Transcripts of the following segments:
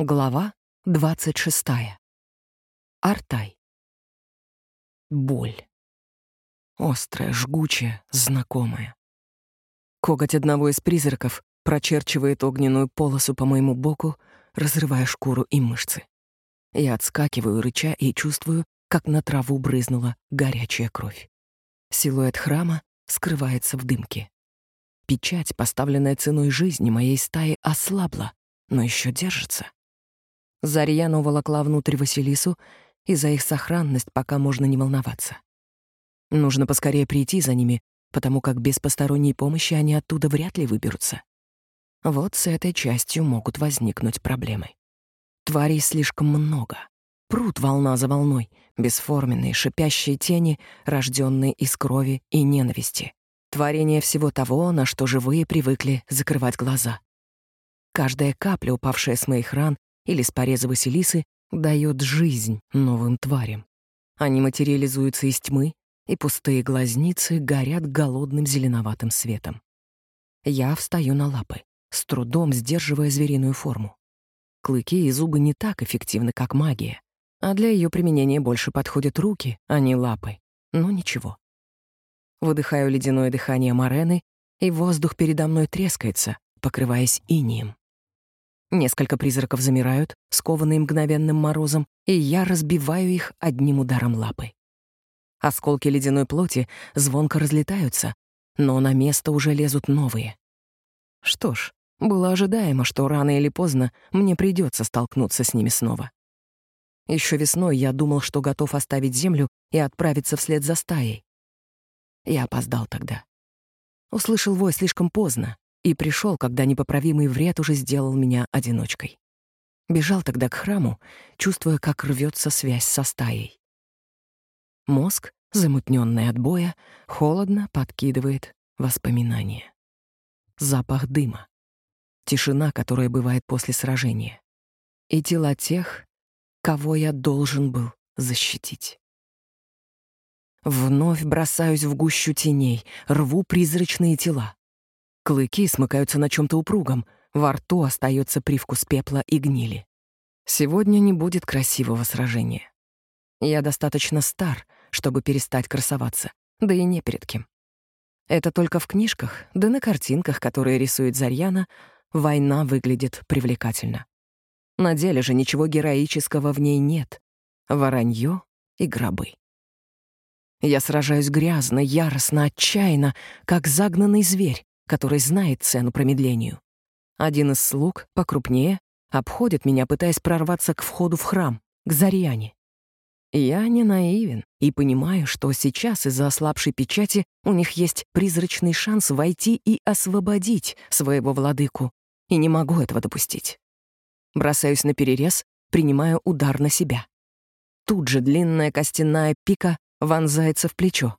Глава 26. Артай. Боль. Острая, жгучая, знакомая. Коготь одного из призраков прочерчивает огненную полосу по моему боку, разрывая шкуру и мышцы. Я отскакиваю, рыча, и чувствую, как на траву брызнула горячая кровь. Силуэт храма скрывается в дымке. Печать, поставленная ценой жизни моей стаи, ослабла, но еще держится. Зарьяна уволокла внутрь Василису, и за их сохранность пока можно не волноваться. Нужно поскорее прийти за ними, потому как без посторонней помощи они оттуда вряд ли выберутся. Вот с этой частью могут возникнуть проблемы. Тварей слишком много. Прут волна за волной, бесформенные, шипящие тени, рожденные из крови и ненависти. Творение всего того, на что живые привыкли закрывать глаза. Каждая капля, упавшая с моих ран, или с пореза Василисы дает жизнь новым тварям. Они материализуются из тьмы, и пустые глазницы горят голодным зеленоватым светом. Я встаю на лапы, с трудом сдерживая звериную форму. Клыки и зубы не так эффективны, как магия, а для ее применения больше подходят руки, а не лапы. Но ничего. Выдыхаю ледяное дыхание Морены, и воздух передо мной трескается, покрываясь инием. Несколько призраков замирают, скованные мгновенным морозом, и я разбиваю их одним ударом лапы. Осколки ледяной плоти звонко разлетаются, но на место уже лезут новые. Что ж, было ожидаемо, что рано или поздно мне придется столкнуться с ними снова. Еще весной я думал, что готов оставить землю и отправиться вслед за стаей. Я опоздал тогда. Услышал вой слишком поздно, и пришел, когда непоправимый вред уже сделал меня одиночкой. Бежал тогда к храму, чувствуя, как рвется связь со стаей. Мозг, замутненный от боя, холодно подкидывает воспоминания. Запах дыма. Тишина, которая бывает после сражения. И тела тех, кого я должен был защитить. Вновь бросаюсь в гущу теней, рву призрачные тела. Клыки смыкаются на чем то упругом, во рту остается привкус пепла и гнили. Сегодня не будет красивого сражения. Я достаточно стар, чтобы перестать красоваться, да и не перед кем. Это только в книжках, да на картинках, которые рисует Зарьяна, война выглядит привлекательно. На деле же ничего героического в ней нет. Воронье и гробы. Я сражаюсь грязно, яростно, отчаянно, как загнанный зверь, который знает цену промедлению. Один из слуг, покрупнее, обходит меня, пытаясь прорваться к входу в храм, к Зарьяне. Я не наивен и понимаю, что сейчас из-за ослабшей печати у них есть призрачный шанс войти и освободить своего владыку, и не могу этого допустить. Бросаюсь на перерез, принимаю удар на себя. Тут же длинная костяная пика вонзается в плечо.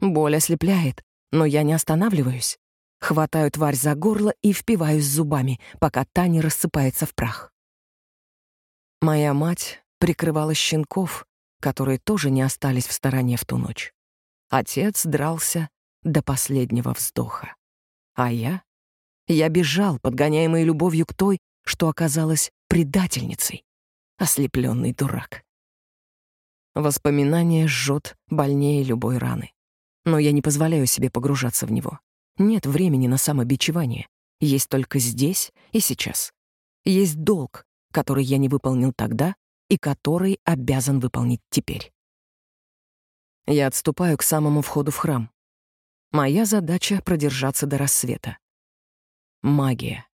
Боль ослепляет, но я не останавливаюсь. Хватаю тварь за горло и впиваюсь зубами, пока та не рассыпается в прах. Моя мать прикрывала щенков, которые тоже не остались в стороне в ту ночь. Отец дрался до последнего вздоха. А я? Я бежал, подгоняемый любовью к той, что оказалась предательницей. Ослепленный дурак. Воспоминание жжет больнее любой раны. Но я не позволяю себе погружаться в него. Нет времени на самобичевание. Есть только здесь и сейчас. Есть долг, который я не выполнил тогда и который обязан выполнить теперь. Я отступаю к самому входу в храм. Моя задача — продержаться до рассвета. Магия.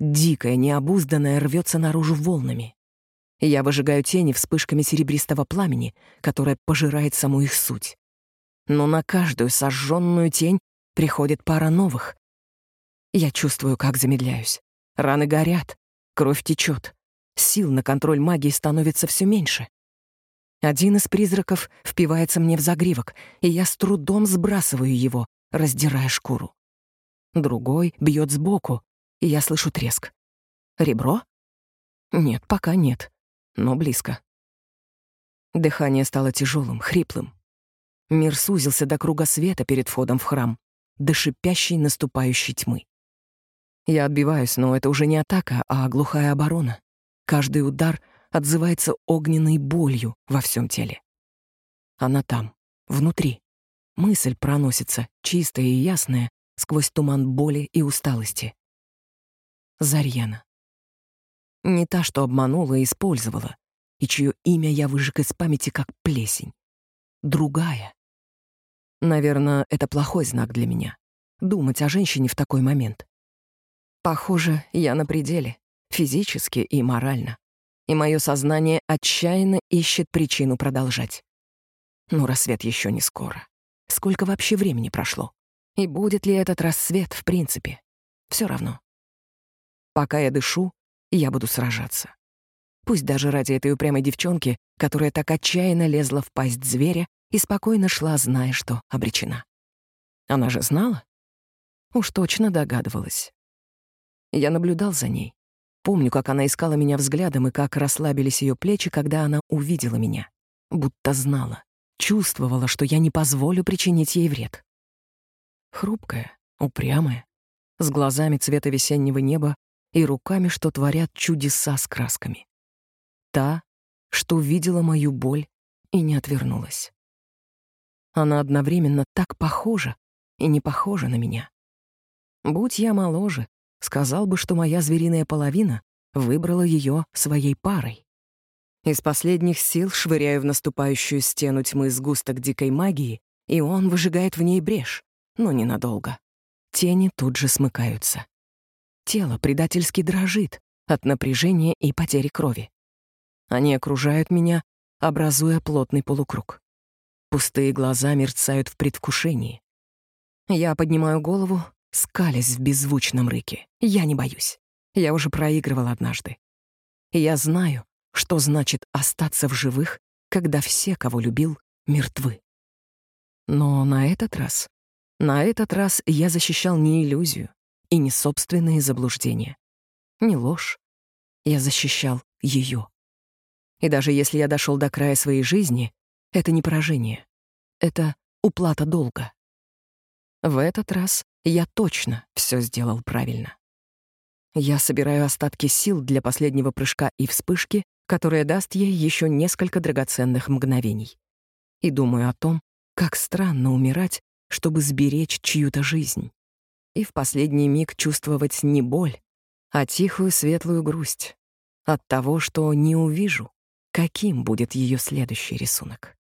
Дикая, необузданная, рвется наружу волнами. Я выжигаю тени вспышками серебристого пламени, которое пожирает саму их суть. Но на каждую сожженную тень Приходит пара новых. Я чувствую, как замедляюсь. Раны горят, кровь течет. Сил на контроль магии становится все меньше. Один из призраков впивается мне в загривок, и я с трудом сбрасываю его, раздирая шкуру. Другой бьет сбоку, и я слышу треск. Ребро? Нет, пока нет, но близко. Дыхание стало тяжелым, хриплым. Мир сузился до круга света перед входом в храм до шипящей наступающей тьмы. Я отбиваюсь, но это уже не атака, а глухая оборона. каждый удар отзывается огненной болью во всем теле. Она там, внутри. Мысль проносится, чистая и ясная, сквозь туман боли и усталости. Зарьяна. Не та, что обманула и использовала, и чье имя я выжег из памяти как плесень. Другая. Наверное, это плохой знак для меня. Думать о женщине в такой момент. Похоже, я на пределе, физически и морально. И мое сознание отчаянно ищет причину продолжать. Но рассвет еще не скоро. Сколько вообще времени прошло? И будет ли этот рассвет в принципе? Все равно. Пока я дышу, я буду сражаться. Пусть даже ради этой упрямой девчонки, которая так отчаянно лезла в пасть зверя и спокойно шла, зная, что обречена. Она же знала? Уж точно догадывалась. Я наблюдал за ней. Помню, как она искала меня взглядом и как расслабились ее плечи, когда она увидела меня. Будто знала, чувствовала, что я не позволю причинить ей вред. Хрупкая, упрямая, с глазами цвета весеннего неба и руками, что творят чудеса с красками. Та, что видела мою боль и не отвернулась. Она одновременно так похожа и не похожа на меня. Будь я моложе, сказал бы, что моя звериная половина выбрала ее своей парой. Из последних сил швыряю в наступающую стену тьмы сгусток дикой магии, и он выжигает в ней брешь, но ненадолго. Тени тут же смыкаются. Тело предательски дрожит от напряжения и потери крови. Они окружают меня, образуя плотный полукруг. Пустые глаза мерцают в предвкушении. Я поднимаю голову, скалясь в беззвучном рыке. Я не боюсь. Я уже проигрывал однажды. Я знаю, что значит остаться в живых, когда все, кого любил, мертвы. Но на этот раз, на этот раз я защищал не иллюзию, и не собственные заблуждения, не ложь. Я защищал ее. И даже если я дошел до края своей жизни, это не поражение. Это уплата долга. В этот раз я точно все сделал правильно. Я собираю остатки сил для последнего прыжка и вспышки, которая даст ей еще несколько драгоценных мгновений. И думаю о том, как странно умирать, чтобы сберечь чью-то жизнь и в последний миг чувствовать не боль, а тихую светлую грусть от того, что не увижу, каким будет ее следующий рисунок.